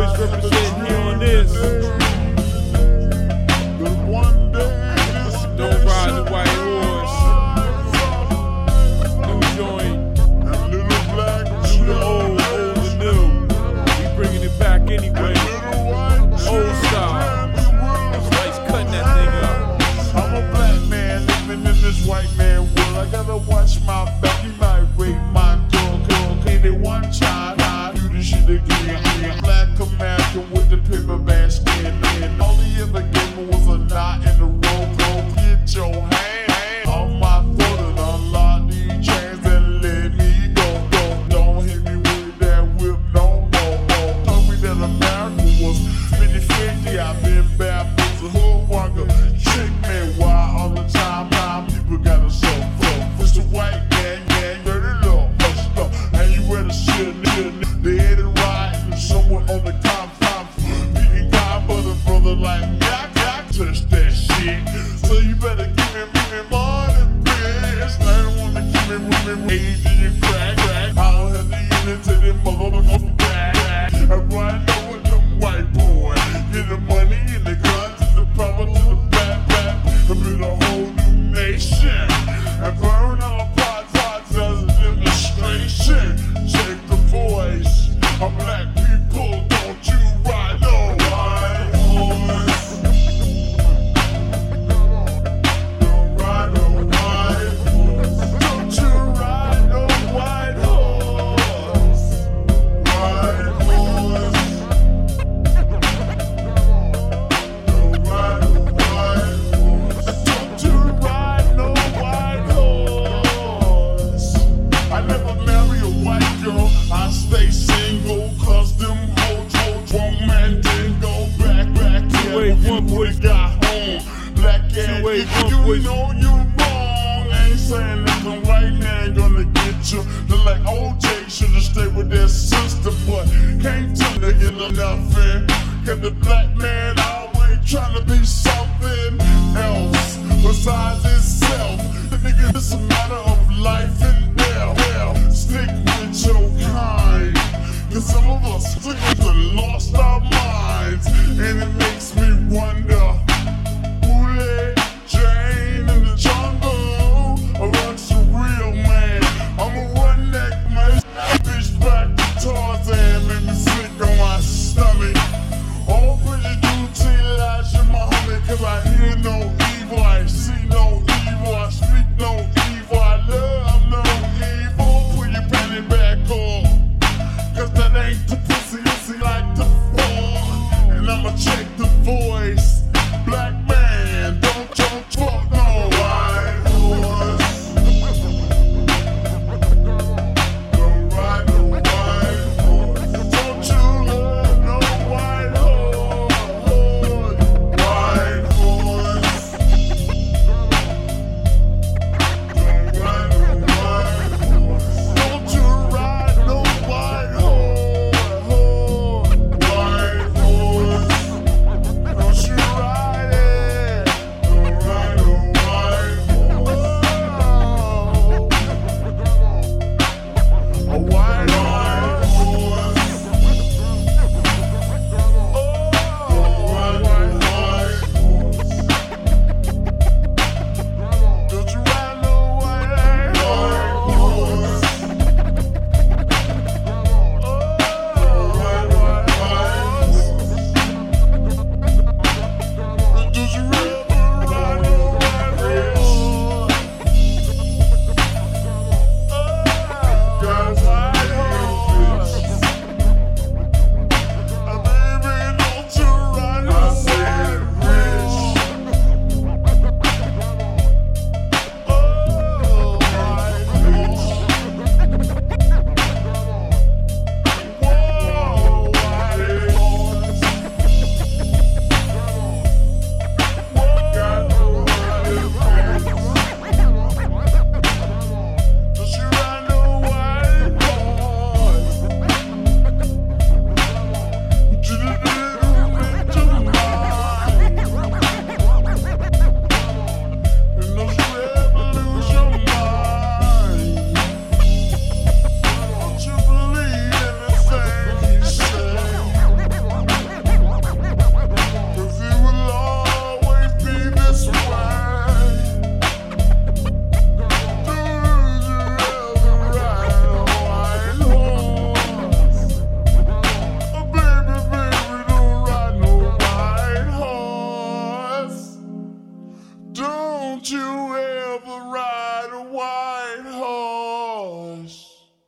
boys representing here on this. Don't ride the white horse. New joint. New old, old new. We bringing it back anyway. Old style. Cutting that. I'm a black man living in this white man world. I gotta watch my back. Might rape my one do this shit again. You crack, crack. I'll have the unit to them Two-way, one boy got home. Black ass, if you voice. know you wrong. Ain't saying that the white man gonna get you. Look like OJ should've stayed with their sister, but can't tell nigga nothing. Cause the black man always trying to be something else besides himself. The nigga, it's a matter of